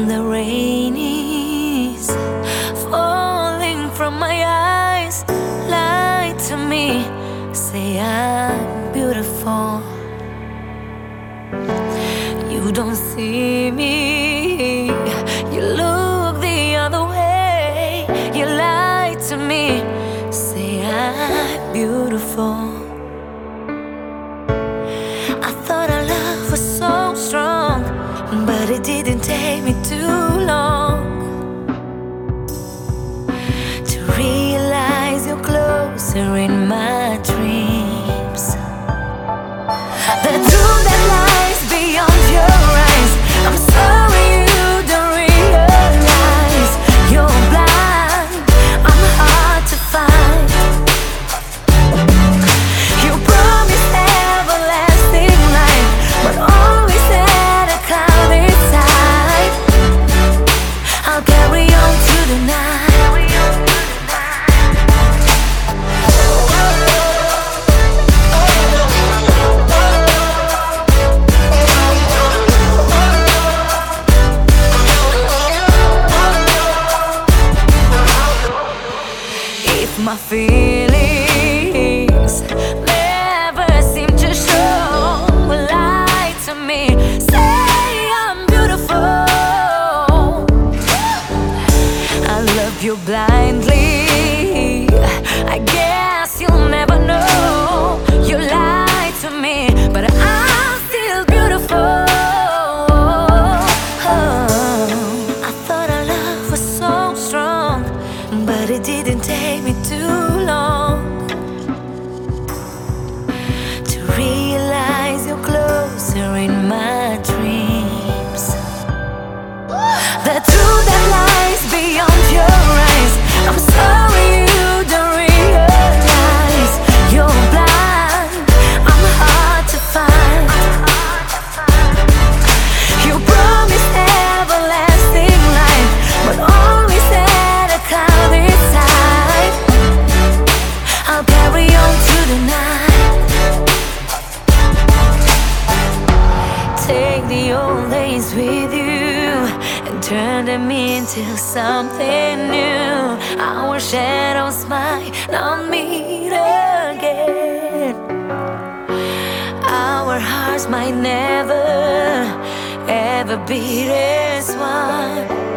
and the rain is falling from my eyes. Lie to me, say I'm beautiful. You don't see me, you look the other way. You lie to me, say I'm beautiful. it didn't take me too long to realize you're closer in my dreams. if my feelings. Never seem to show lie to me. Say i'm beautiful. I love you blindly. I guess you'll never know. But it didn't take me too long. Turn them into something new. Our shadows might not meet again. Our hearts might never, ever be as one.